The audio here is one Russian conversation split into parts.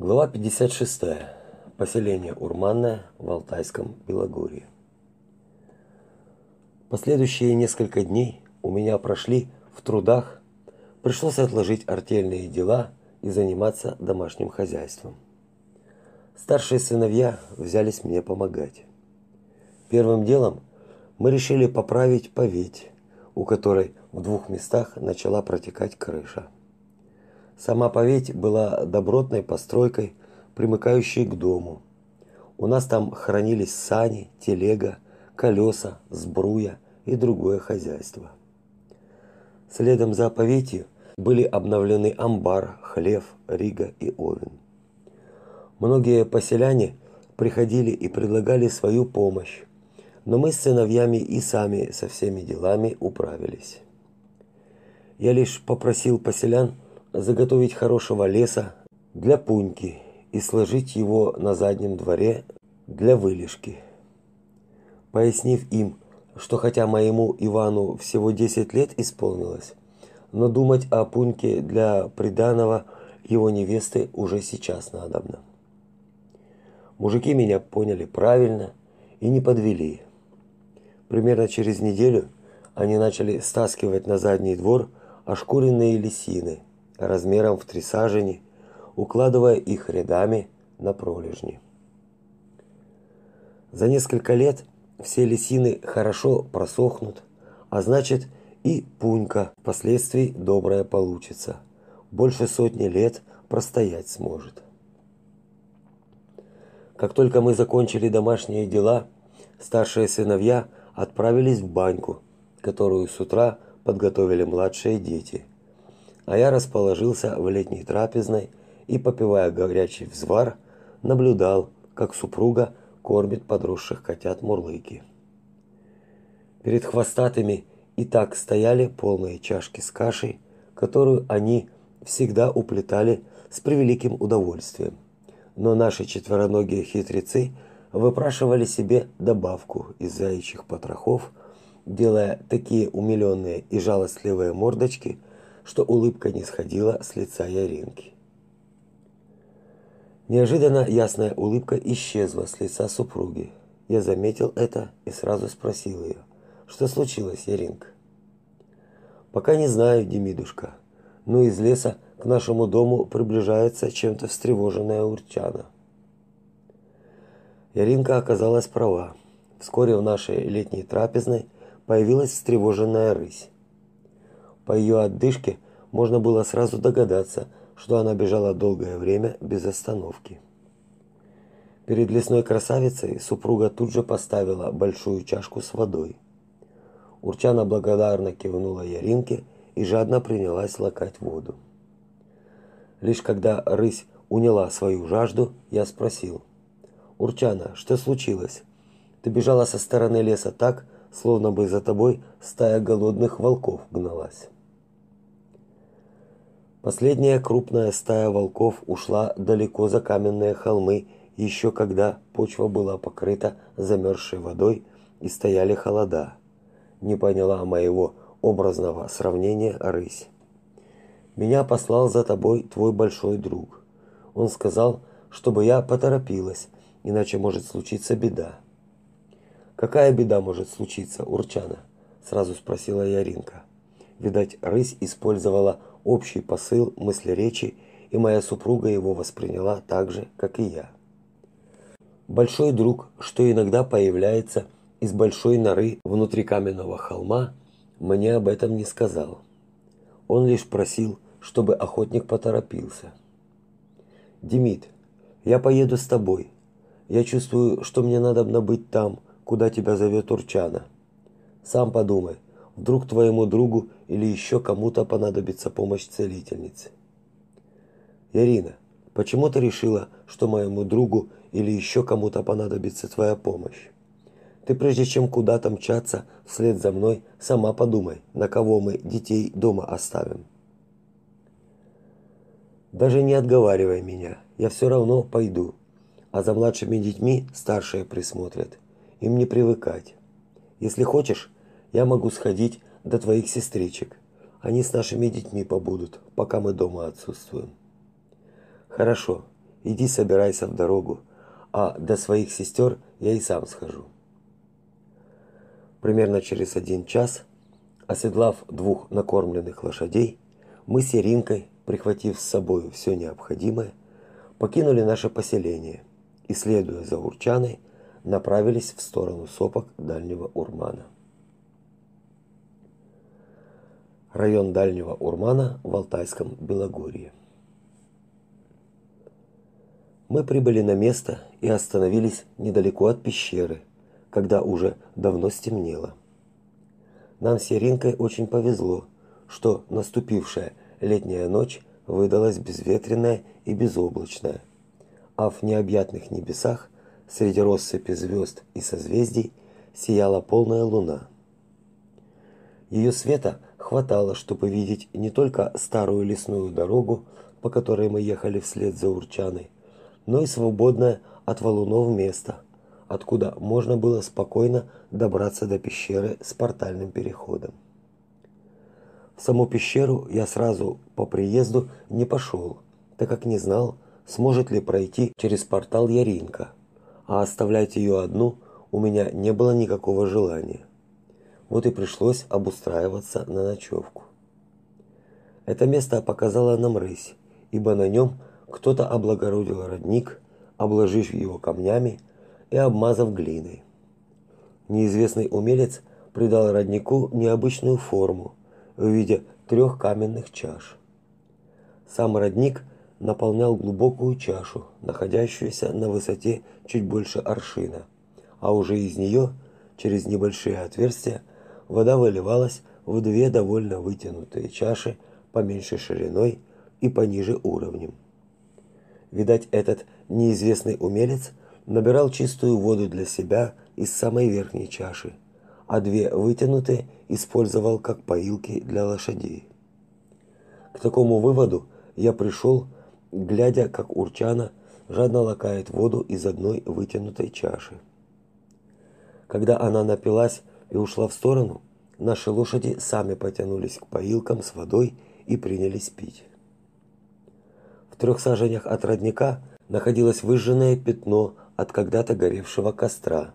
Глава 56. Поселение Урманное в Алтайском Белогорье. Последующие несколько дней у меня прошли в трудах. Пришлось отложить артельные дела и заниматься домашним хозяйством. Старшие сыновья взялись мне помогать. Первым делом мы решили поправить поветь, у которой в двух местах начала протекать крыша. Сама поветь была добротной постройкой, примыкающей к дому. У нас там хранились сани, телега, колеса, сбруя и другое хозяйство. Следом за поветью были обновлены амбар, хлев, рига и овен. Многие поселяне приходили и предлагали свою помощь, но мы с сыновьями и сами со всеми делами управились. Я лишь попросил поселян заготовить хорошего леса для пуньки и сложить его на заднем дворе для вылежки. Пояснив им, что хотя моему Ивану всего 10 лет исполнилось, но думать о пуньке для приданого его невесты уже сейчас надобно. Мужики меня поняли правильно и не подвели. Примерно через неделю они начали стаскивать на задний двор ошкуренные лисины – размером в три сажени, укладывая их рядами на пролежни. За несколько лет все лисины хорошо просохнут, а значит и пунька впоследствии добрая получится. Больше сотни лет простоять сможет. Как только мы закончили домашние дела, старшие сыновья отправились в баньку, которую с утра подготовили младшие дети – а я расположился в летней трапезной и, попивая горячий взвар, наблюдал, как супруга кормит подросших котят мурлыки. Перед хвостатыми и так стояли полные чашки с кашей, которую они всегда уплетали с превеликим удовольствием. Но наши четвероногие хитрецы выпрашивали себе добавку из заячьих потрохов, делая такие умиленные и жалостливые мордочки, что улыбка не сходила с лица Яринки. Неожиданно ясная улыбка исчезла с лица супруги. Я заметил это и сразу спросил ее, что случилось, Яринка. Пока не знаю, Демидушка, но из леса к нашему дому приближается чем-то встревоженная урчана. Яринка оказалась права. Вскоре в нашей летней трапезной появилась встревоженная рысь. По ее отдышке можно было сразу догадаться, что она бежала долгое время без остановки. Перед лесной красавицей супруга тут же поставила большую чашку с водой. Урчана благодарно кивнула Яринке и жадно принялась лакать воду. Лишь когда рысь уняла свою жажду, я спросил: "Урчана, что случилось? Ты бежала со стороны леса так, словно бы за тобой стая голодных волков гналась". Последняя крупная стая волков ушла далеко за каменные холмы, еще когда почва была покрыта замерзшей водой и стояли холода. Не поняла моего образного сравнения рысь. Меня послал за тобой твой большой друг. Он сказал, чтобы я поторопилась, иначе может случиться беда. Какая беда может случиться, Урчана? сразу спросила Яринка. Видать, рысь использовала общий посыл мысли речи, и моя супруга его восприняла так же, как и я. Большой друг, что иногда появляется из большой норы внутри каменного холма, мне об этом не сказал. Он лишь просил, чтобы охотник поторопился. Демид, я поеду с тобой. Я чувствую, что мне надо быть там, куда тебя зовет Урчана. Сам подумай, Вдруг твоему другу или еще кому-то понадобится помощь целительницы. Ирина, почему ты решила, что моему другу или еще кому-то понадобится твоя помощь? Ты прежде чем куда-то мчаться вслед за мной, сама подумай, на кого мы детей дома оставим. Даже не отговаривай меня, я все равно пойду. А за младшими детьми старшие присмотрят. Им не привыкать. Если хочешь, я могу сходить до твоих сестричек. Они с нашими детьми побудут, пока мы дома отсутствуем. Хорошо. иди собирайся в дорогу, а до своих сестер я и сам схожу. Примерно через один час, оседлав двух накормленных лошадей, мы с Иринкой, прихватив с собой все необходимое, покинули наше поселение и, следуя за Урчаной, направились в сторону сопок Дальнего Урмана. Район Дальнего Урмана в Алтайском Белогорье. Мы прибыли на место и остановились недалеко от пещеры, когда уже давно стемнело. Нам с Яринкой очень повезло, что наступившая летняя ночь выдалась безветренная и безоблачная, а в необъятных небесах среди россыпи звезд и созвездий сияла полная луна. Ее света хватало, чтобы видеть не только старую лесную дорогу, по которой мы ехали вслед за Урчаной, но и свободное от валунов место, откуда можно было спокойно добраться до пещеры с портальным переходом. В саму пещеру я сразу по приезду не пошел, так как не знал, сможет ли пройти через портал Яринка, а оставлять ее одну у меня не было никакого желания. Вот и пришлось обустраиваться на ночевку. Это место показало нам рысь, ибо на нем кто-то облагородил родник, обложив его камнями и обмазав глиной. Неизвестный умелец придал роднику необычную форму в виде трех каменных чаш. Сам родник наполнял глубокую чашу, находящуюся на высоте чуть больше аршина, а уже из нее, через небольшие отверстия, вода выливалась в две довольно вытянутые чаши поменьше шириной и пониже уровнем. Видать, этот неизвестный умелец набирал чистую воду для себя из самой верхней чаши, а две вытянутые использовал как поилки для лошадей. К такому выводу я пришел, глядя, как Урчана жадно лакает воду из одной вытянутой чаши. Когда она напилась и ушла в сторону, наши лошади сами потянулись к поилкам с водой и принялись пить. В трех саженях от родника находилось выжженное пятно от когда-то горевшего костра,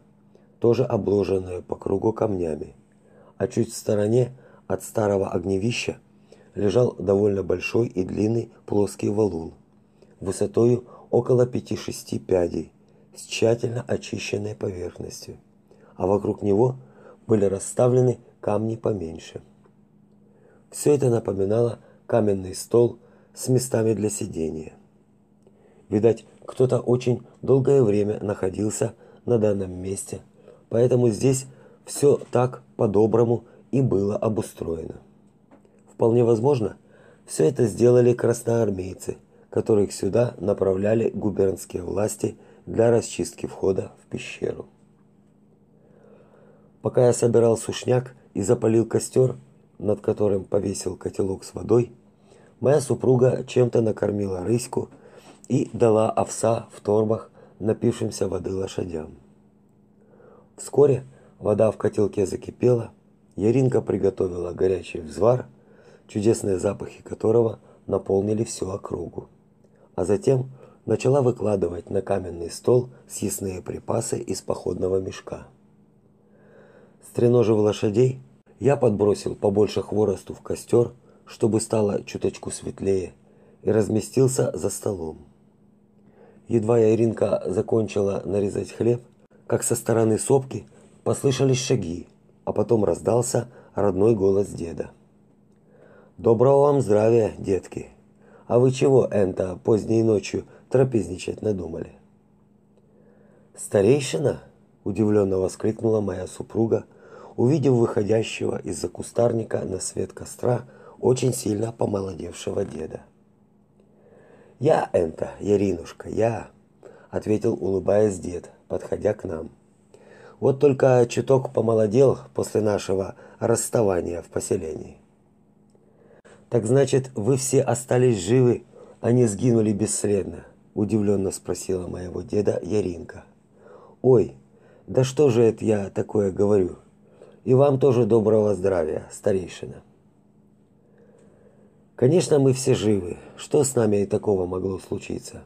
тоже обложенное по кругу камнями. А чуть в стороне от старого огневища лежал довольно большой и длинный плоский валун, высотою около 5-6 пядей, с тщательно очищенной поверхностью, а вокруг него были расставлены камни поменьше. Все это напоминало каменный стол с местами для сидения. Видать, кто-то очень долгое время находился на данном месте, поэтому здесь все так по-доброму и было обустроено. Вполне возможно, все это сделали красноармейцы, которых сюда направляли губернские власти для расчистки входа в пещеру. Пока я собирал сушняк и запалил костер, над которым повесил котелок с водой, моя супруга чем-то накормила рыську и дала овса в торбах напившимся воды лошадям. Вскоре вода в котелке закипела, Яринка приготовила горячий взвар, чудесные запахи которого наполнили всю округу. А затем начала выкладывать на каменный стол съестные припасы из походного мешка. Стреножив лошадей, я подбросил побольше хворосту в костер, чтобы стало чуточку светлее, и разместился за столом. Едва я Иринка закончила нарезать хлеб, как со стороны сопки послышались шаги, а потом раздался родной голос деда. Доброго вам здравия, детки. А вы чего, энто, поздней ночью трапезничать надумали? Старейшина, удивленно воскликнула моя супруга, увидев выходящего из-за кустарника на свет костра очень сильно помолодевшего деда. Я энто, Яринушка, я, ответил, улыбаясь дед, подходя к нам. Вот только чуток помолодел после нашего расставания в поселении. Так значит, вы все остались живы, а не сгинули бесследно? удивленно спросила моего деда Яринка. Ой, да что же это я такое говорю? И вам тоже доброго здравия, старейшина. Конечно, мы все живы. Что с нами и такого могло случиться?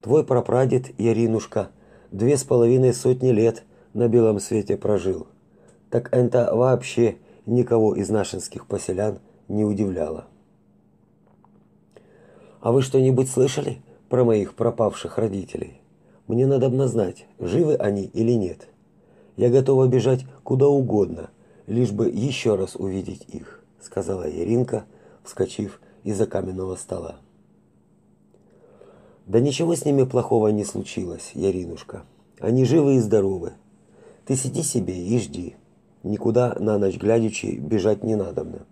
твой прапрадед Яринушка две с половиной сотни лет на белом свете прожил. Так это вообще никого из нашинских поселян не удивляло. А вы что-нибудь слышали про моих пропавших родителей? Мне надо знать, живы они или нет. Я готова бежать куда угодно, лишь бы еще раз увидеть их, сказала Яринка, вскочив из-за каменного стола. Да ничего с ними плохого не случилось, Яринушка. Они живы и здоровы. Ты сиди себе и жди. Никуда на ночь глядячи бежать не надобно.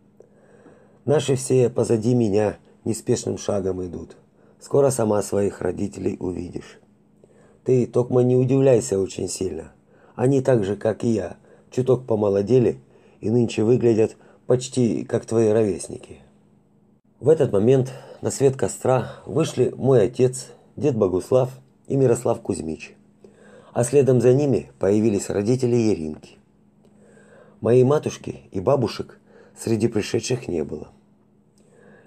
Наши все позади меня неспешным шагом идут. Скоро сама своих родителей увидишь. Ты только не удивляйся очень сильно. Они так же, как и я, чуток помолодели и нынче выглядят почти как твои ровесники. В этот момент на свет костра вышли мой отец, дед Богуслав и Мирослав Кузьмич. А следом за ними появились родители Еринки. Моей матушки и бабушек среди пришедших не было.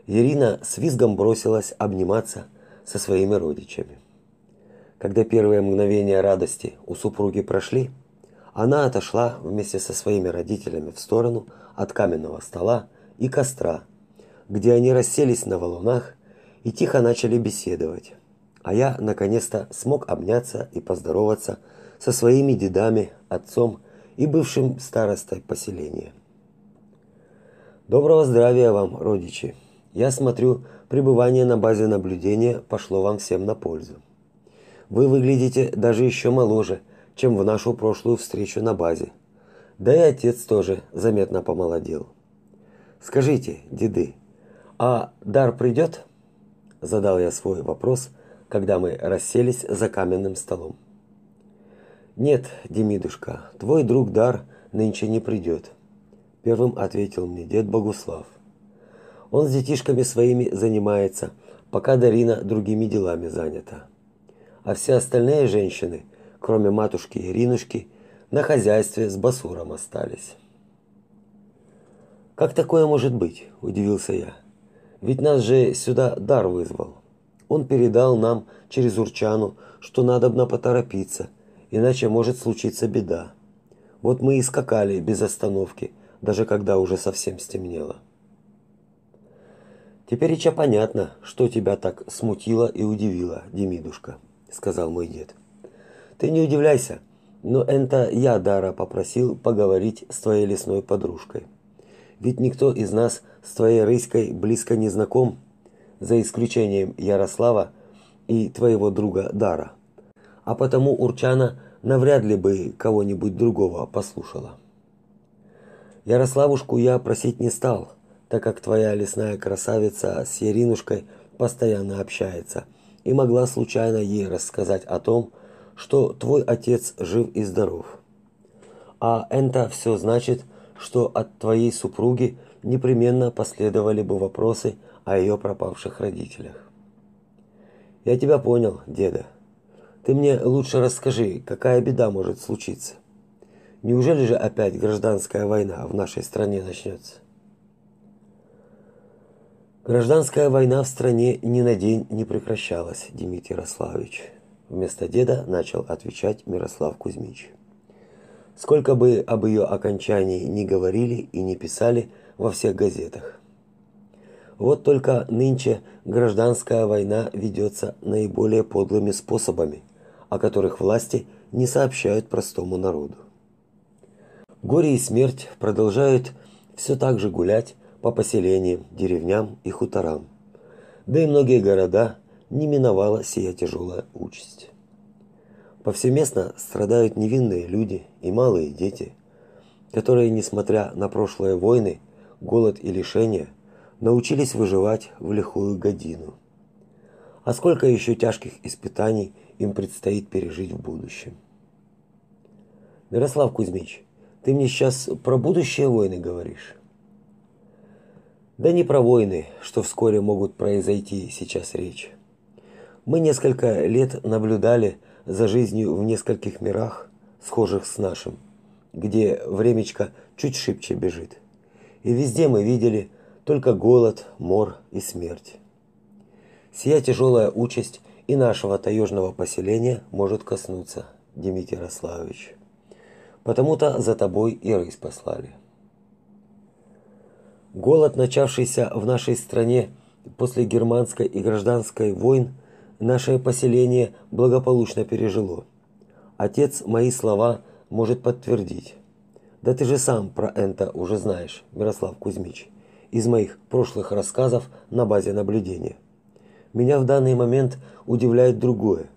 Ирина с визгом бросилась обниматься со своими родичами. Когда первые мгновения радости у супруги прошли, она отошла вместе со своими родителями в сторону от каменного стола и костра, где они расселись на валунах и тихо начали беседовать. А я наконец-то смог обняться и поздороваться со своими дедами, отцом и бывшим старостой поселения. Доброго здравия вам, родичи. Я смотрю, пребывание на базе наблюдения пошло вам всем на пользу. Вы выглядите даже еще моложе, чем в нашу прошлую встречу на базе. Да и отец тоже заметно помолодел. Скажите, деды, а дар придет? Задал я свой вопрос, когда мы расселись за каменным столом. Нет, Демидушка, твой друг Дар нынче не придет. Первым ответил мне дед Богуслав. Он с детишками своими занимается, пока Дарина другими делами занята. А все остальные женщины, кроме матушки Иринушки, на хозяйстве с Басуром остались. Как такое может быть? удивился я. Ведь нас же сюда дар вызвал. Он передал нам через Урчану, что надобно поторопиться, иначе может случиться беда. Вот мы и скакали без остановки, даже когда уже совсем стемнело. Теперь еще понятно, что тебя так смутило и удивило, Демидушка, сказал мой дед. Ты не удивляйся, но это я Дара попросил поговорить с твоей лесной подружкой. Ведь никто из нас с твоей рыськой близко не знаком, за исключением Ярослава и твоего друга Дара. А потому Урчана навряд ли бы кого-нибудь другого послушала. Ярославушку я просить не стал, так как твоя лесная красавица с Яринушкой постоянно общается и могла случайно ей рассказать о том, что твой отец жив и здоров. А это все значит, что от твоей супруги непременно последовали бы вопросы о ее пропавших родителях. Я тебя понял, деда. Ты мне лучше расскажи, какая беда может случиться. Неужели же опять гражданская война в нашей стране начнется? Гражданская война в стране ни на день не прекращалась, Дмитрий Ярославович. Вместо деда начал отвечать Мирослав Кузьмич. Сколько бы об ее окончании ни говорили и не писали во всех газетах. Вот только нынче гражданская война ведется наиболее подлыми способами, о которых власти не сообщают простому народу. Горе и смерть продолжают все так же гулять по поселениям, деревням и хуторам. Да и многие города не миновала сия тяжелая участь. Повсеместно страдают невинные люди и малые дети, которые, несмотря на прошлые войны, голод и лишения, научились выживать в лихую годину. А сколько еще тяжких испытаний им предстоит пережить в будущем. Мирослав Кузьмич, ты мне сейчас про будущие войны говоришь? Да не про войны, что вскоре могут произойти, сейчас речь. Мы несколько лет наблюдали за жизнью в нескольких мирах, схожих с нашим, где времечко чуть шибче бежит. И везде мы видели только голод, мор и смерть. Сия тяжелая участь и нашего таежного поселения может коснуться, Дмитрий Ярославович. Потому-то за тобой и рысь послали. Голод, начавшийся в нашей стране после германской и гражданской войн, наше поселение благополучно пережило. Отец мои слова может подтвердить. Да ты же сам про это уже знаешь, Мирослав Кузьмич, из моих прошлых рассказов на базе наблюдения. Меня в данный момент удивляет другое.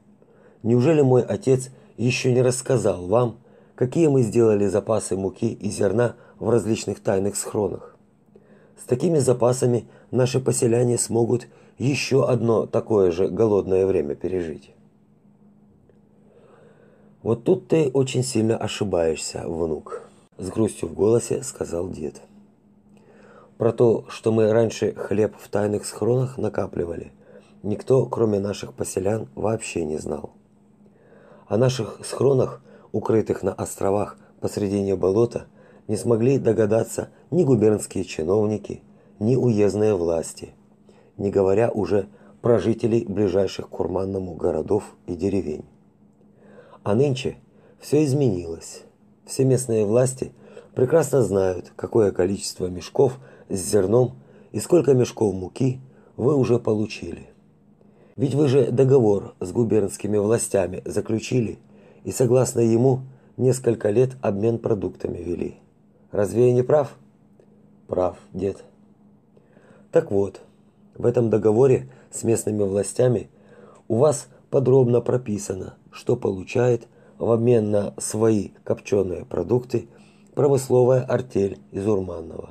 Неужели мой отец еще не рассказал вам, какие мы сделали запасы муки и зерна в различных тайных схронах? С такими запасами наши поселяне смогут еще одно такое же голодное время пережить. Вот тут ты очень сильно ошибаешься, внук, с грустью в голосе сказал дед. Про то, что мы раньше хлеб в тайных схронах накапливали, никто, кроме наших поселян, вообще не знал. О наших схронах, укрытых на островах посредине болота, не смогли догадаться ни губернские чиновники, ни уездные власти, не говоря уже про жителей ближайших к Курманному городов и деревень. А нынче все изменилось. Все местные власти прекрасно знают, какое количество мешков с зерном и сколько мешков муки вы уже получили. Ведь вы же договор с губернскими властями заключили, и согласно ему несколько лет обмен продуктами вели. Разве я не прав? Прав, дед. Так вот, в этом договоре с местными властями у вас подробно прописано, что получает в обмен на свои копченые продукты промысловая артель из Урманного.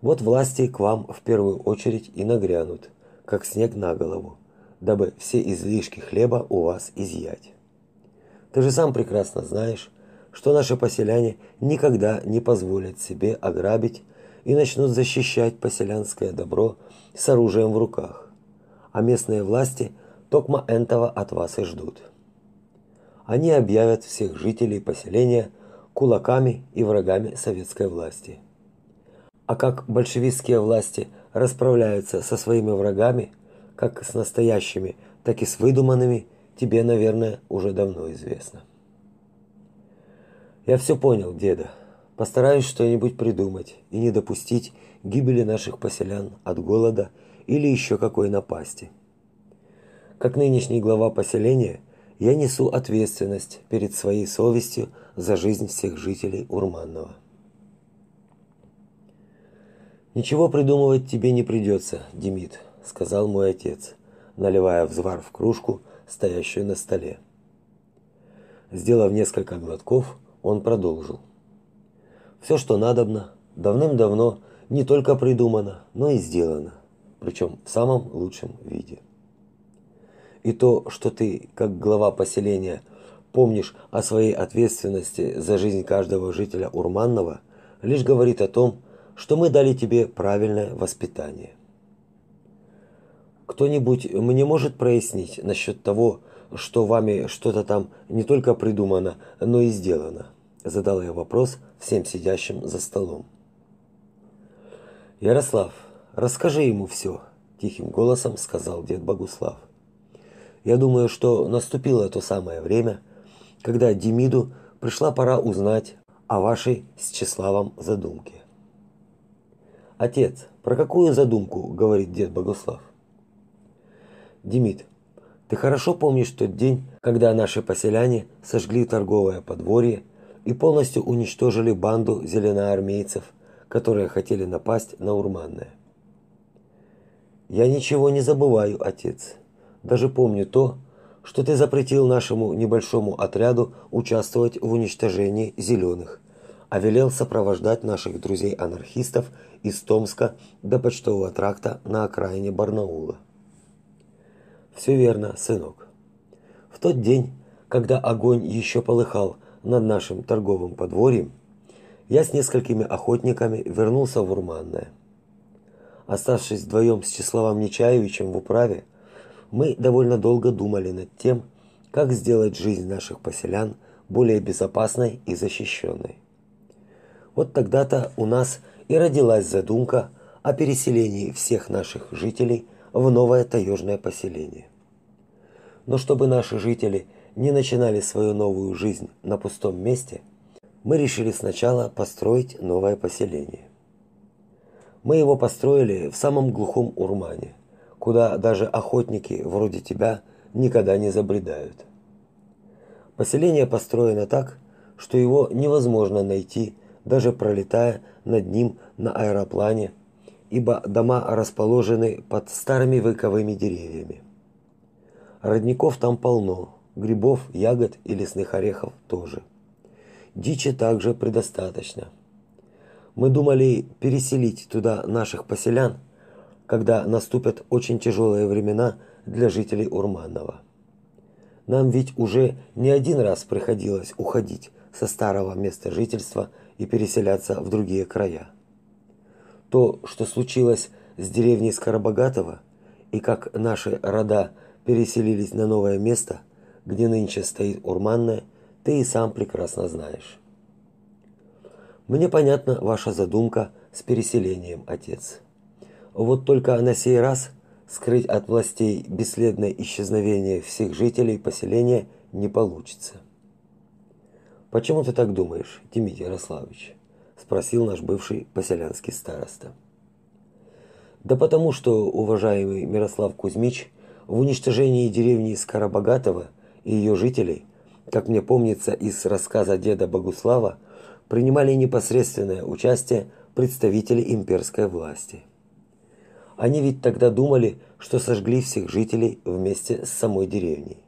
Вот власти к вам в первую очередь и нагрянут как снег на голову, дабы все излишки хлеба у вас изъять. Ты же сам прекрасно знаешь, что наши поселяне никогда не позволят себе ограбить и начнут защищать поселянское добро с оружием в руках. А местные власти токма энтова от вас и ждут. Они объявят всех жителей поселения кулаками и врагами советской власти. А как большевистские власти – расправляются со своими врагами, как с настоящими, так и с выдуманными, тебе, наверное, уже давно известно. Я все понял, деда. Постараюсь что-нибудь придумать и не допустить гибели наших поселян от голода или еще какой напасти. Как нынешний глава поселения, я несу ответственность перед своей совестью за жизнь всех жителей Урманного. Ничего придумывать тебе не придется, Демид, сказал мой отец, наливая взвар в кружку, стоящую на столе. Сделав несколько глотков, он продолжил: Все, что надобно, давным-давно не только придумано, но и сделано, причем в самом лучшем виде. И то, что ты, как глава поселения, помнишь о своей ответственности за жизнь каждого жителя Урманного, лишь говорит о том, что мы дали тебе правильное воспитание. Кто-нибудь мне может прояснить насчет того, что вами что-то там не только придумано, но и сделано? Задал я вопрос всем сидящим за столом. Ярослав, расскажи ему все, тихим голосом сказал дед Богуслав. Я думаю, что наступило то самое время, когда Демиду пришла пора узнать о вашей с Числавом задумке. Отец, про какую задумку говорит дед Богуслав? Демид, ты хорошо помнишь тот день, когда наши поселяне сожгли торговое подворье и полностью уничтожили банду зеленоармейцев, которые хотели напасть на Урманное? Я ничего не забываю, отец. Даже помню то, что ты запретил нашему небольшому отряду участвовать в уничтожении зеленых а велел сопровождать наших друзей-анархистов из Томска до почтового тракта на окраине Барнаула. Все верно, сынок. В тот день, когда огонь еще полыхал над нашим торговым подворьем, я с несколькими охотниками вернулся в Урманное. Оставшись вдвоем с Числавом Нечаевичем в управе, мы довольно долго думали над тем, как сделать жизнь наших поселян более безопасной и защищенной. Вот тогда-то у нас и родилась задумка о переселении всех наших жителей в новое таежное поселение. Но чтобы наши жители не начинали свою новую жизнь на пустом месте, мы решили сначала построить новое поселение. Мы его построили в самом глухом Урмане, куда даже охотники вроде тебя никогда не забредают. Поселение построено так, что его невозможно найти, даже пролетая над ним на аэроплане, ибо дома расположены под старыми выковыми деревьями. Родников там полно, грибов, ягод и лесных орехов тоже. Дичи также предостаточно. Мы думали переселить туда наших поселян, когда наступят очень тяжелые времена для жителей Урманова. Нам ведь уже не один раз приходилось уходить со старого места жительства и переселяться в другие края. То, что случилось с деревней Скоробогатова, и как наши рода переселились на новое место, где нынче стоит Урманное, ты и сам прекрасно знаешь. Мне понятна ваша задумка с переселением, отец. Вот только на сей раз скрыть от властей бесследное исчезновение всех жителей поселения не получится. Почему ты так думаешь, Дмитрий Ярославович? спросил наш бывший поселянский староста. Да потому что, уважаемый Мирослав Кузьмич, в уничтожении деревни Скоробогатова и ее жителей, как мне помнится из рассказа деда Богуслава, принимали непосредственное участие представители имперской власти. Они ведь тогда думали, что сожгли всех жителей вместе с самой деревней.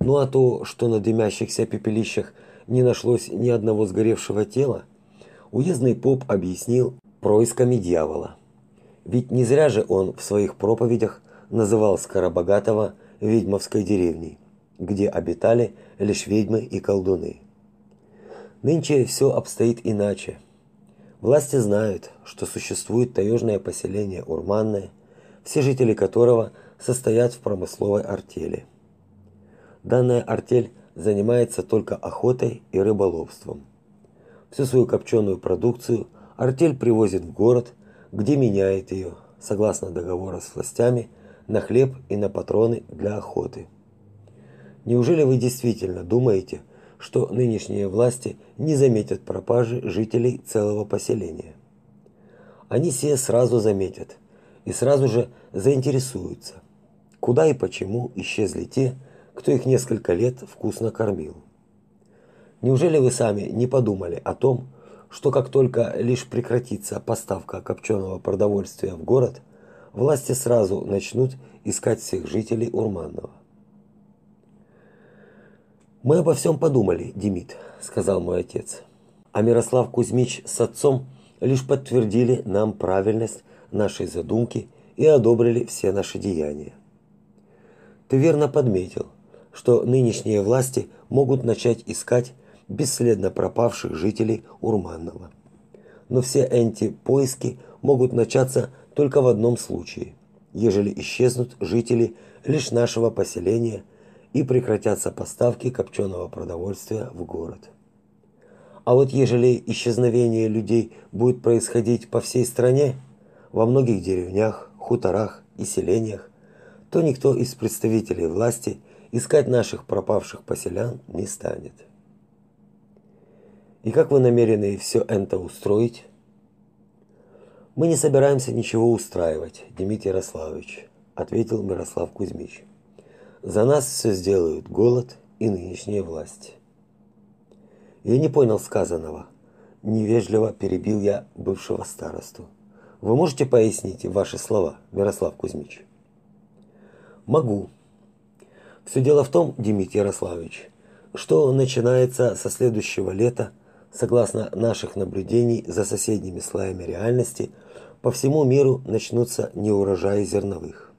Ну а то, что на дымящихся пепелищах не нашлось ни одного сгоревшего тела, уездный поп объяснил происками дьявола. Ведь не зря же он в своих проповедях называл Скоробогатого ведьмовской деревней, где обитали лишь ведьмы и колдуны. Нынче все обстоит иначе. Власти знают, что существует таежное поселение Урманное, все жители которого состоят в промысловой артели. Данная артель занимается только охотой и рыболовством. Всю свою копченую продукцию артель привозит в город, где меняет ее, согласно договора с властями, на хлеб и на патроны для охоты. Неужели вы действительно думаете, что нынешние власти не заметят пропажи жителей целого поселения. Они все сразу заметят и сразу же заинтересуются, куда и почему исчезли те, кто их несколько лет вкусно кормил. Неужели вы сами не подумали о том, что как только лишь прекратится поставка копченого продовольствия в город, власти сразу начнут искать всех жителей Урманного? Мы обо всем подумали, Демид, сказал мой отец. А Мирослав Кузьмич с отцом лишь подтвердили нам правильность нашей задумки и одобрили все наши деяния. Ты верно подметил, что нынешние власти могут начать искать бесследно пропавших жителей Урманного. Но все эти поиски могут начаться только в одном случае, ежели исчезнут жители лишь нашего поселения и прекратятся поставки копченого продовольствия в город. А вот ежели исчезновение людей будет происходить по всей стране, во многих деревнях, хуторах и селениях, то никто из представителей власти искать наших пропавших поселян не станет. И как вы намерены все это устроить? Мы не собираемся ничего устраивать, Дмитрий Ярославович, ответил Мирослав Кузьмич. За нас все сделают голод и нынешняя власть. Я не понял сказанного. Невежливо перебил я бывшего старосту. Вы можете пояснить ваши слова, Мирослав Кузьмич? Могу. Все дело в том, Дмитрий Ярославович, что начинается со следующего лета, согласно наших наблюдений за соседними слоями реальности, по всему миру начнутся неурожаи зерновых.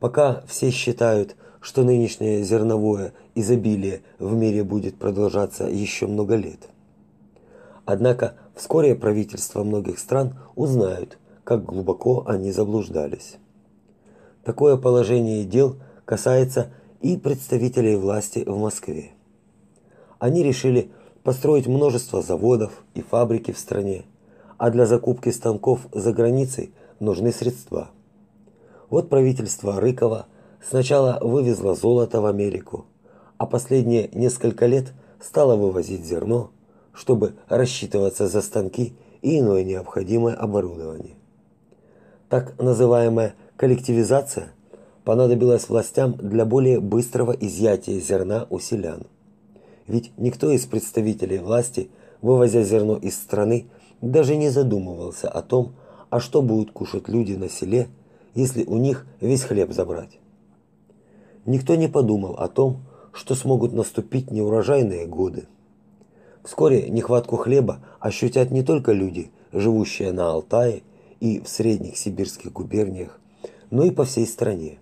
Пока все считают, что нынешнее зерновое изобилие в мире будет продолжаться еще много лет. Однако вскоре правительства многих стран узнают, как глубоко они заблуждались. Такое положение дел касается и представителей власти в Москве. Они решили построить множество заводов и фабрики в стране, а для закупки станков за границей нужны средства – вот правительство Рыкова сначала вывезла золото в Америку, а последние несколько лет стала вывозить зерно, чтобы рассчитываться за станки и иное необходимое оборудование. Так называемая коллективизация понадобилась властям для более быстрого изъятия зерна у селян. Ведь никто из представителей власти, вывозя зерно из страны, даже не задумывался о том, а что будут кушать люди на селе, если у них весь хлеб забрать. Никто не подумал о том, что смогут наступить неурожайные годы. Вскоре нехватку хлеба ощутят не только люди, живущие на Алтае и в средних сибирских губерниях, но и по всей стране.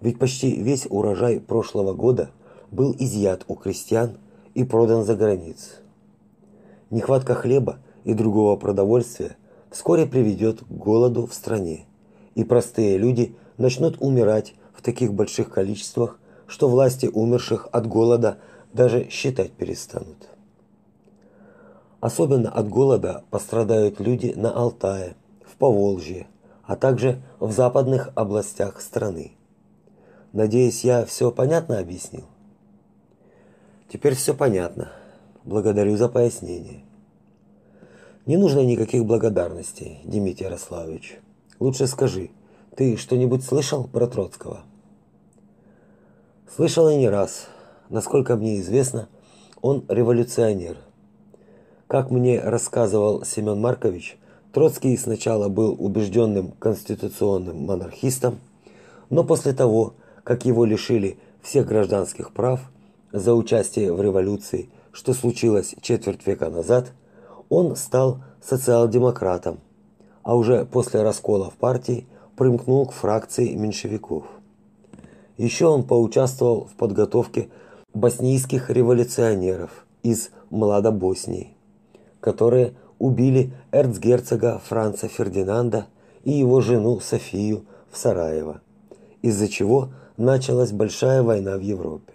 Ведь почти весь урожай прошлого года был изъят у крестьян и продан за границу. Нехватка хлеба и другого продовольствия вскоре приведет к голоду в стране, и простые люди начнут умирать в таких больших количествах, что власти умерших от голода даже считать перестанут. Особенно от голода пострадают люди на Алтае, в Поволжье, а также в западных областях страны. Надеюсь, я все понятно объяснил. Теперь все понятно. Благодарю за пояснение. Не нужно никаких благодарностей, Дмитрий Ярославович. Лучше скажи, ты что-нибудь слышал про Троцкого? Слышал и не раз. Насколько мне известно, он революционер. Как мне рассказывал Семен Маркович, Троцкий сначала был убежденным конституционным монархистом, но после того, как его лишили всех гражданских прав за участие в революции, что случилось четверть века назад, он стал социал-демократом, а уже после раскола в партии примкнул к фракции меньшевиков. Еще он поучаствовал в подготовке боснийских революционеров из Младобоснии, которые убили эрцгерцога Франца Фердинанда и его жену Софию в Сараево, из-за чего началась большая война в Европе.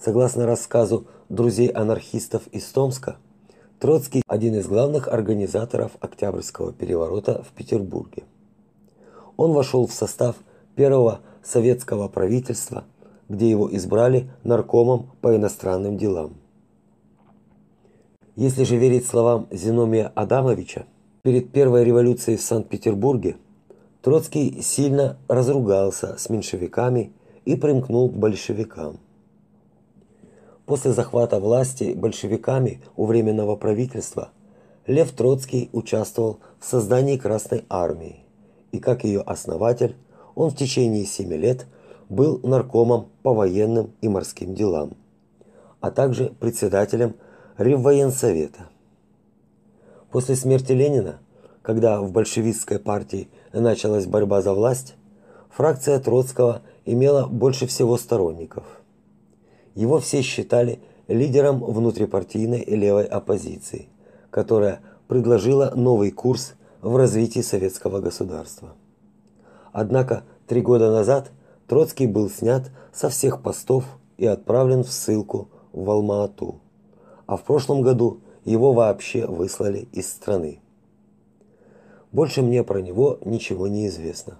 Согласно рассказу друзей анархистов из Томска, Троцкий один из главных организаторов Октябрьского переворота в Петербурге. Он вошел в состав первого советского правительства, где его избрали наркомом по иностранным делам. Если же верить словам Зиномия Адамовича, перед первой революцией в Санкт-Петербурге Троцкий сильно разругался с меньшевиками и примкнул к большевикам. После захвата власти большевиками у временного правительства Лев Троцкий участвовал в создании Красной армии, и как ее основатель, он в течение семи лет был наркомом по военным и морским делам, а также председателем Реввоенсовета. После смерти Ленина, когда в большевистской партии началась борьба за власть, фракция Троцкого имела больше всего сторонников. Его все считали лидером внутрипартийной левой оппозиции, которая предложила новый курс в развитии советского государства. Однако три года назад Троцкий был снят со всех постов и отправлен в ссылку в Алма-Ату а в прошлом году его вообще выслали из страны. Больше мне про него ничего не известно.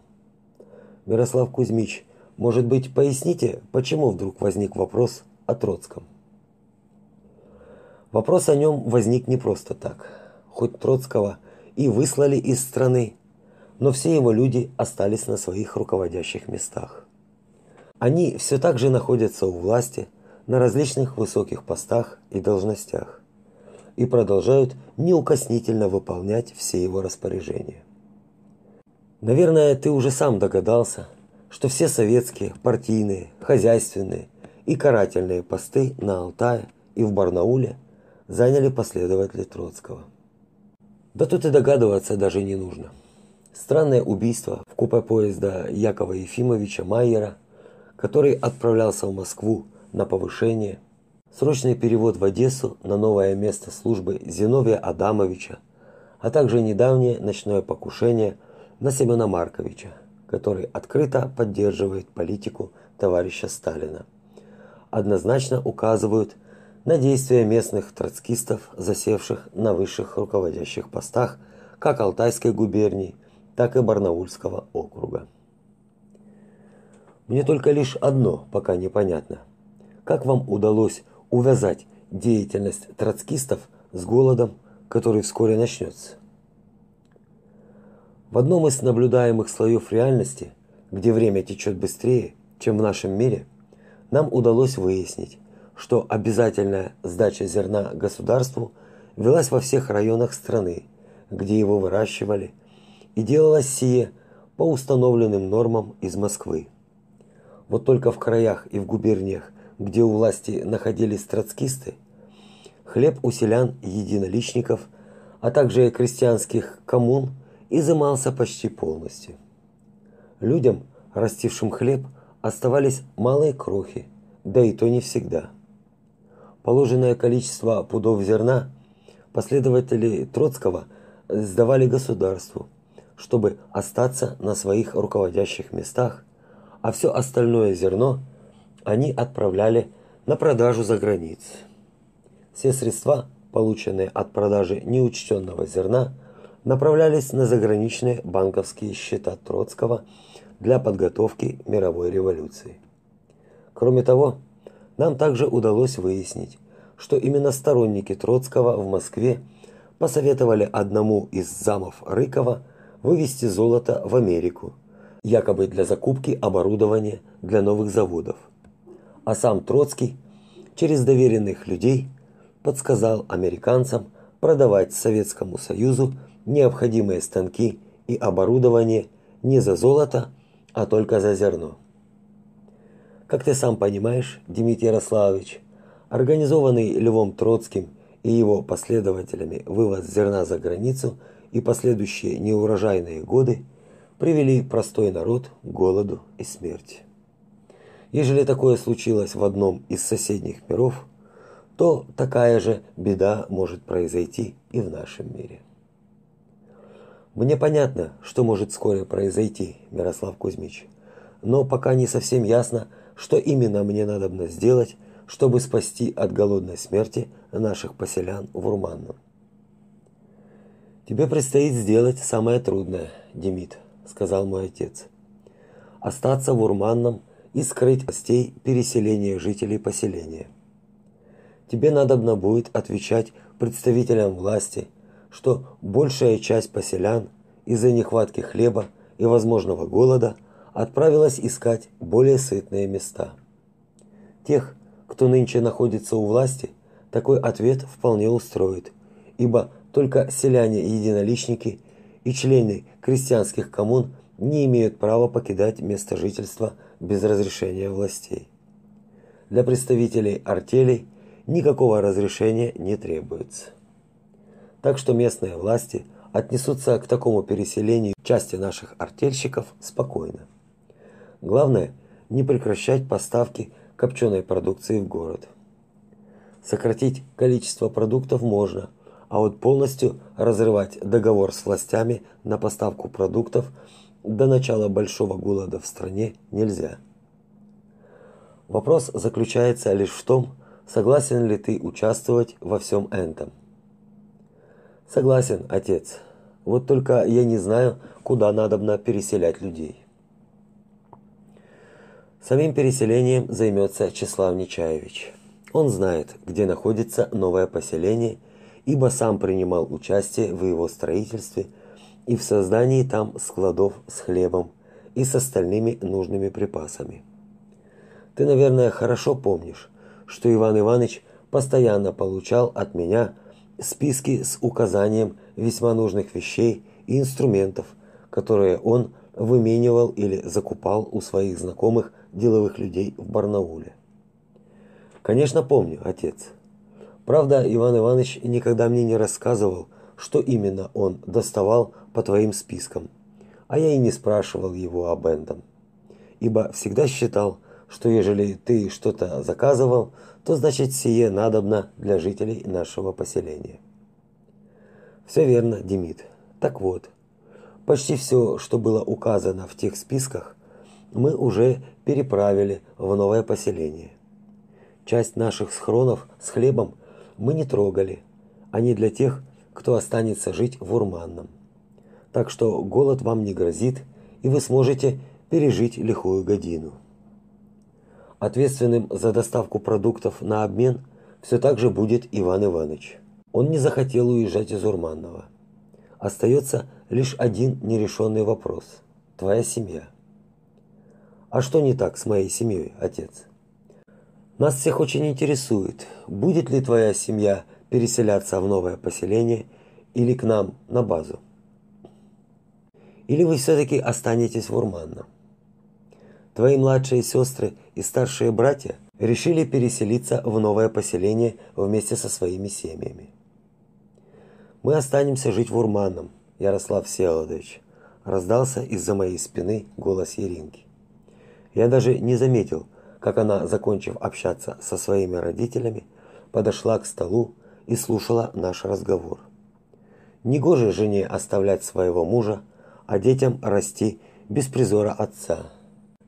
Мирослав Кузьмич, может быть, поясните, почему вдруг возник вопрос о Троцком? Вопрос о нем возник не просто так. Хоть Троцкого и выслали из страны, но все его люди остались на своих руководящих местах. Они все так же находятся у власти – на различных высоких постах и должностях и продолжают неукоснительно выполнять все его распоряжения. Наверное, ты уже сам догадался, что все советские, партийные, хозяйственные и карательные посты на Алтае и в Барнауле заняли последователи Троцкого. Да тут и догадываться даже не нужно. Странное убийство в купе поезда Якова Ефимовича Майера, который отправлялся в Москву на повышение, срочный перевод в Одессу на новое место службы Зиновия Адамовича, а также недавнее ночное покушение на Семена Марковича, который открыто поддерживает политику товарища Сталина. Однозначно указывают на действия местных троцкистов, засевших на высших руководящих постах как Алтайской губернии, так и Барнаульского округа. Мне только лишь одно пока непонятно. Как вам удалось увязать деятельность троцкистов с голодом, который вскоре начнется? В одном из наблюдаемых слоев реальности, где время течет быстрее, чем в нашем мире, нам удалось выяснить, что обязательная сдача зерна государству велась во всех районах страны, где его выращивали, и делалось сие по установленным нормам из Москвы. Вот только в краях и в губерниях, где у власти находились троцкисты, хлеб у селян единоличников, а также крестьянских коммун изымался почти полностью. Людям, растившим хлеб, оставались малые крохи, да и то не всегда. Положенное количество пудов зерна последователи Троцкого сдавали государству, чтобы остаться на своих руководящих местах, а все остальное зерно они отправляли на продажу за границей. Все средства, полученные от продажи неучтенного зерна, направлялись на заграничные банковские счета Троцкого для подготовки мировой революции. Кроме того, нам также удалось выяснить, что именно сторонники Троцкого в Москве посоветовали одному из замов Рыкова вывести золото в Америку, якобы для закупки оборудования для новых заводов. А сам Троцкий через доверенных людей подсказал американцам продавать Советскому Союзу необходимые станки и оборудование не за золото, а только за зерно. Как ты сам понимаешь, Дмитрий Ярославович, организованный Львом Троцким и его последователями вывоз зерна за границу и последующие неурожайные годы привели простой народ к голоду и смерти. Ежели такое случилось в одном из соседних миров, то такая же беда может произойти и в нашем мире. Мне понятно, что может вскоре произойти, Мирослав Кузьмич. Но пока не совсем ясно, что именно мне надо сделать, чтобы спасти от голодной смерти наших поселян в Урманном. Тебе предстоит сделать самое трудное, Демид, сказал мой отец. Остаться в Урманном и скрыть остей переселения жителей поселения. Тебе надобно будет отвечать представителям власти, что большая часть поселян из-за нехватки хлеба и возможного голода отправилась искать более сытные места. Тех, кто нынче находится у власти, такой ответ вполне устроит, ибо только селяне-единоличники и члены крестьянских коммун не имеют права покидать место жительства без разрешения властей. Для представителей артелей никакого разрешения не требуется. Так что местные власти отнесутся к такому переселению части наших артельщиков спокойно. Главное не прекращать поставки копченой продукции в город. Сократить количество продуктов можно, а вот полностью разрывать договор с властями на поставку продуктов до начала большого голода в стране нельзя. Вопрос заключается лишь в том, согласен ли ты участвовать во всем этом. Согласен, отец. Вот только я не знаю, куда надобно переселять людей. Самим переселением займется Числав Нечаевич. Он знает, где находится новое поселение, ибо сам принимал участие в его строительстве и в создании там складов с хлебом и с остальными нужными припасами. Ты, наверное, хорошо помнишь, что Иван Иванович постоянно получал от меня списки с указанием весьма нужных вещей и инструментов, которые он выменивал или закупал у своих знакомых деловых людей в Барнауле. Конечно, помню, отец. Правда, Иван Иванович никогда мне не рассказывал, что именно он доставал по твоим спискам, а я и не спрашивал его об этом. Ибо всегда считал, что ежели ты что-то заказывал, то значит сие надобно для жителей нашего поселения. Все верно, Демид. Так вот, почти все, что было указано в тех списках, мы уже переправили в новое поселение. Часть наших схронов с хлебом мы не трогали. Они для тех, кто останется жить в Урманном. Так что голод вам не грозит, и вы сможете пережить лихую годину. Ответственным за доставку продуктов на обмен все так же будет Иван Иванович. Он не захотел уезжать из Урманного. Остается лишь один нерешенный вопрос. Твоя семья. А что не так с моей семьей, отец? Нас всех очень интересует, будет ли твоя семья переселяться в новое поселение или к нам на базу. Или вы все таки останетесь в Урманном? Твои младшие сестры и старшие братья решили переселиться в новое поселение вместе со своими семьями. Мы останемся жить в Урманном, Ярослав Всеволодович, раздался из-за моей спины голос Еринки. Я даже не заметил, как она, закончив общаться со своими родителями, подошла к столу и слушала наш разговор. Негоже жене оставлять своего мужа, а детям расти без призора отца.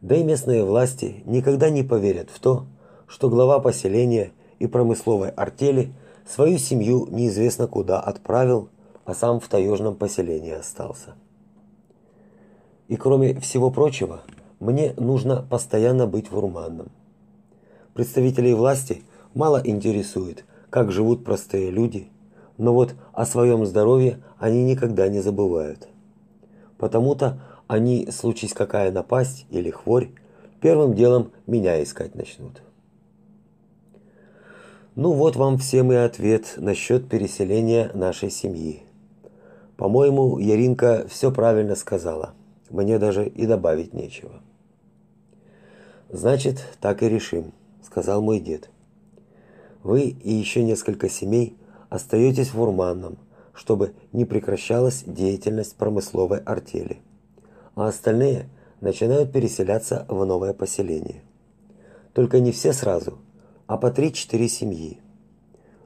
Да и местные власти никогда не поверят в то, что глава поселения и промысловой артели свою семью неизвестно куда отправил, а сам в таежном поселении остался. И кроме всего прочего, мне нужно постоянно быть в Урманном. Представителей власти мало интересует, как живут простые люди, но вот о своем здоровье они никогда не забывают. Потому-то они, случись какая напасть или хворь, первым делом меня искать начнут. Ну вот вам всем и ответ насчет переселения нашей семьи. По-моему, Яринка все правильно сказала. Мне даже и добавить нечего. Значит, так и решим, сказал мой дед. Вы и еще несколько семей остаетесь в Урманном, чтобы не прекращалась деятельность промысловой артели а остальные начинают переселяться в новое поселение. Только не все сразу, а по 3-4 семьи.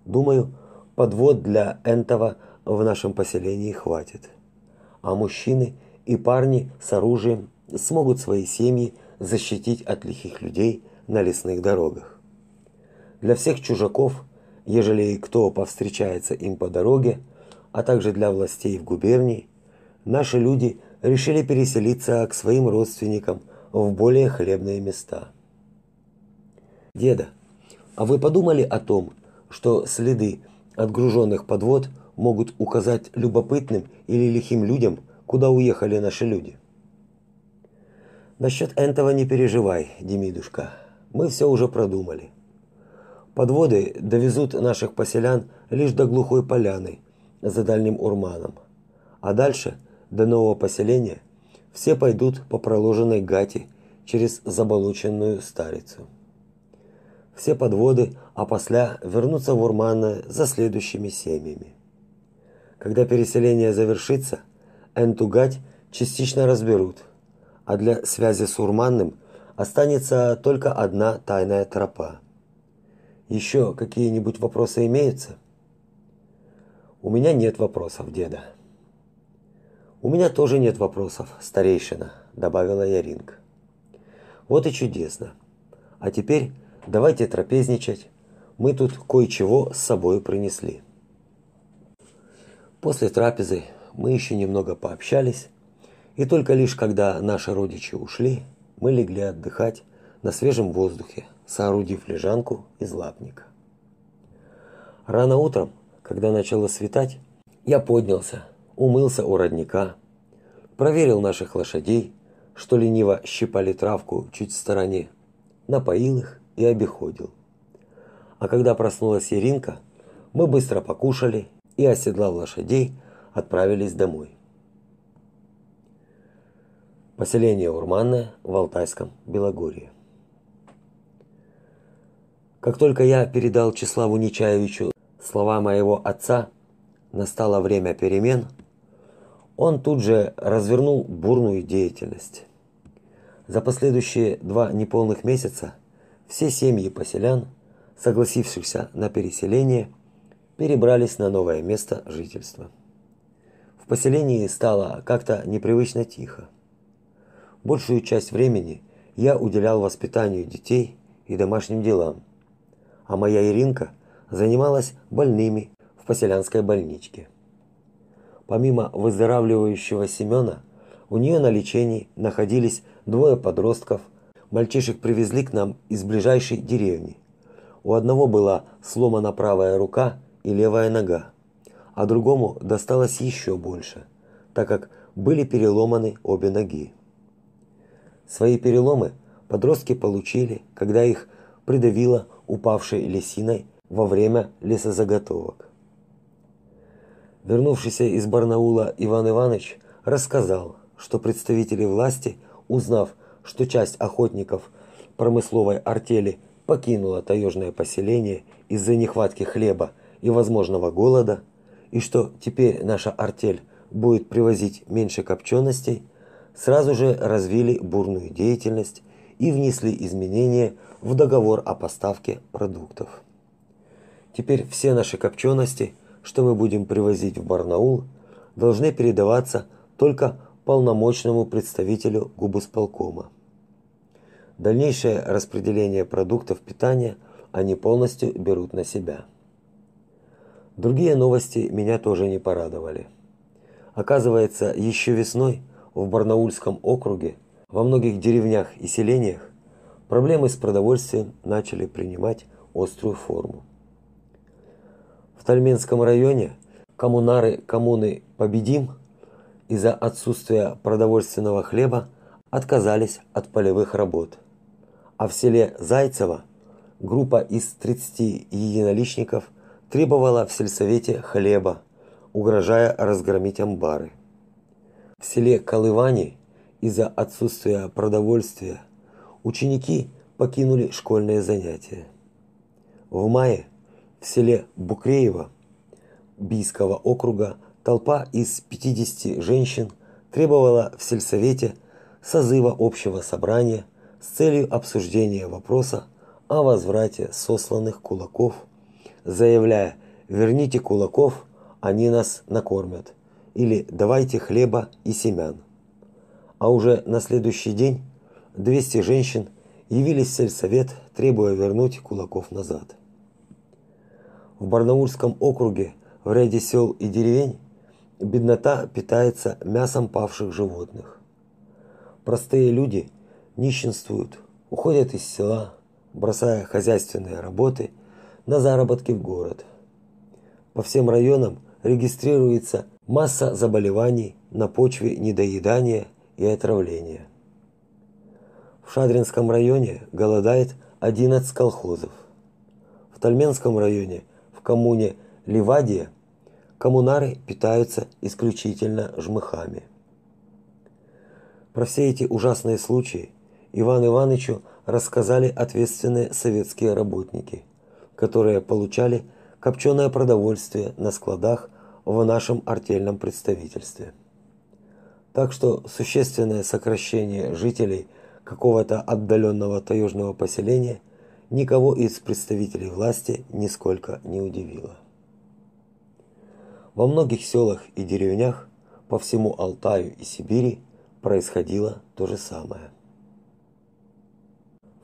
Думаю, подвод для энтова в нашем поселении хватит. А мужчины и парни с оружием смогут свои семьи защитить от лихих людей на лесных дорогах. Для всех чужаков, ежели кто повстречается им по дороге, а также для властей в губернии, наши люди решили переселиться к своим родственникам в более хлебные места. Деда, а вы подумали о том, что следы отгруженных подвод могут указать любопытным или лихим людям, куда уехали наши люди? Насчет этого не переживай, Демидушка. Мы все уже продумали. Подводы довезут наших поселян лишь до глухой поляны за дальним урманом. А дальше – до нового поселения все пойдут по проложенной гате через заболоченную старицу. Все подводы, а после вернутся в Урманное за следующими семьями. Когда переселение завершится, эту гать частично разберут, а для связи с Урманным останется только одна тайная тропа. Еще какие-нибудь вопросы имеются? У меня нет вопросов, деда. У меня тоже нет вопросов, старейшина, добавила Яринка. Вот и чудесно. А теперь давайте трапезничать. Мы тут кое-чего с собой принесли. После трапезы мы еще немного пообщались, и только лишь когда наши родичи ушли, мы легли отдыхать на свежем воздухе, соорудив лежанку из лапника. Рано утром, когда начало светать, я поднялся умылся у родника, проверил наших лошадей, что лениво щипали травку чуть в стороне, напоил их и обиходил. А когда проснулась Иринка, мы быстро покушали и, оседлав лошадей, отправились домой. Поселение Урманное в Алтайском Белогорье. Как только я передал Числаву Нечаевичу слова моего отца, настало время перемен – он тут же развернул бурную деятельность. За последующие два неполных месяца все семьи поселян, согласившихся на переселение, перебрались на новое место жительства. В поселении стало как-то непривычно тихо. Большую часть времени я уделял воспитанию детей и домашним делам, а моя Иринка занималась больными в поселянской больничке. Помимо выздоравливающего Семена, у нее на лечении находились двое подростков, Мальчишек привезли к нам из ближайшей деревни. У одного была сломана правая рука и левая нога, а другому досталось еще больше, так как были переломаны обе ноги. Свои переломы подростки получили, когда их придавило упавшей лесиной во время лесозаготовок. Вернувшийся из Барнаула Иван Иванович рассказал, что представители власти, узнав, что часть охотников промысловой артели покинула таежное поселение из-за нехватки хлеба и возможного голода, и что теперь наша артель будет привозить меньше копченостей, сразу же развили бурную деятельность и внесли изменения в договор о поставке продуктов. Теперь все наши копчености, что мы будем привозить в Барнаул, должны передаваться только полномочному представителю губусполкома. Дальнейшее распределение продуктов питания они полностью берут на себя. Другие новости меня тоже не порадовали. Оказывается, еще весной в Барнаульском округе во многих деревнях и селениях проблемы с продовольствием начали принимать острую форму. В Тальменском районе коммунары коммуны Победим из-за отсутствия продовольственного хлеба отказались от полевых работ – а в селе Зайцево группа из 30 единоличников требовала в сельсовете хлеба, угрожая разгромить амбары. В селе Колывани из-за отсутствия продовольствия ученики покинули школьные занятия. В мае в селе Букреево Бийского округа толпа из 50 женщин требовала в сельсовете созыва общего собрания – с целью обсуждения вопроса о возврате сосланных кулаков, заявляя «верните кулаков, они нас накормят» или «давайте хлеба и семян». А уже на следующий день 200 женщин явились в сельсовет, требуя вернуть кулаков назад. В Барнаульском округе в ряде сел и деревень беднота питается мясом павших животных. Простые люди нищенствуют, уходят из села, бросая хозяйственные работы на заработки в город. По всем районам регистрируется масса заболеваний на почве недоедания и отравления. В Шадринском районе голодает 11 колхозов. В Тальменском районе, коммуне Ливадия, коммунары питаются исключительно жмыхами. Про все эти ужасные случаи Иван Ивановичу рассказали ответственные советские работники, которые получали копченое продовольствие на складах в нашем артельном представительстве. Так что существенное сокращение жителей какого-то отдаленного таежного поселения никого из представителей власти нисколько не удивило. Во многих селах и деревнях по всему Алтаю и Сибири происходило то же самое.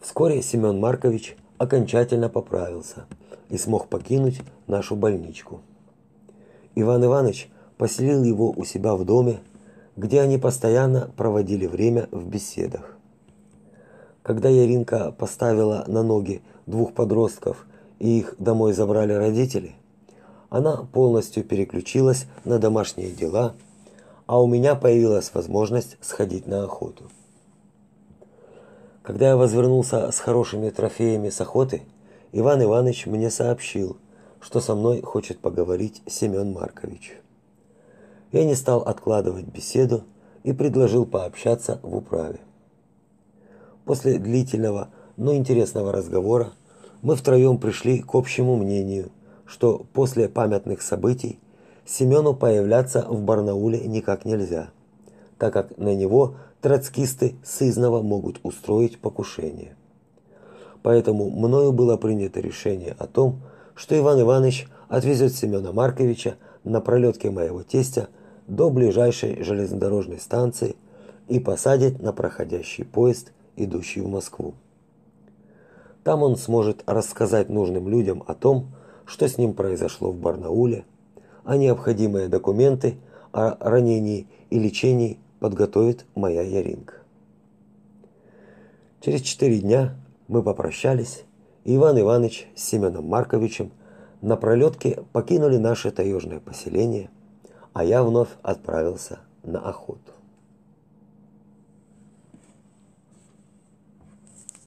Вскоре Семен Маркович окончательно поправился и смог покинуть нашу больничку. Иван Иванович поселил его у себя в доме, где они постоянно проводили время в беседах. Когда Яринка поставила на ноги двух подростков и их домой забрали родители, она полностью переключилась на домашние дела, а у меня появилась возможность сходить на охоту. Когда я возвернулся с хорошими трофеями с охоты, Иван Иванович мне сообщил, что со мной хочет поговорить Семен Маркович. Я не стал откладывать беседу и предложил пообщаться в управе. После длительного, но интересного разговора мы втроем пришли к общему мнению, что после памятных событий Семену появляться в Барнауле никак нельзя, так как на него троцкисты сызново могут устроить покушение. Поэтому мною было принято решение о том, что Иван Иванович отвезет Семена Марковича на пролетке моего тестя до ближайшей железнодорожной станции и посадит на проходящий поезд, идущий в Москву. Там он сможет рассказать нужным людям о том, что с ним произошло в Барнауле, а необходимые документы о ранении и лечении подготовит моя Яринка. Через четыре дня мы попрощались, и Иван Иванович с Семеном Марковичем на пролетке покинули наше таежное поселение, а я вновь отправился на охоту.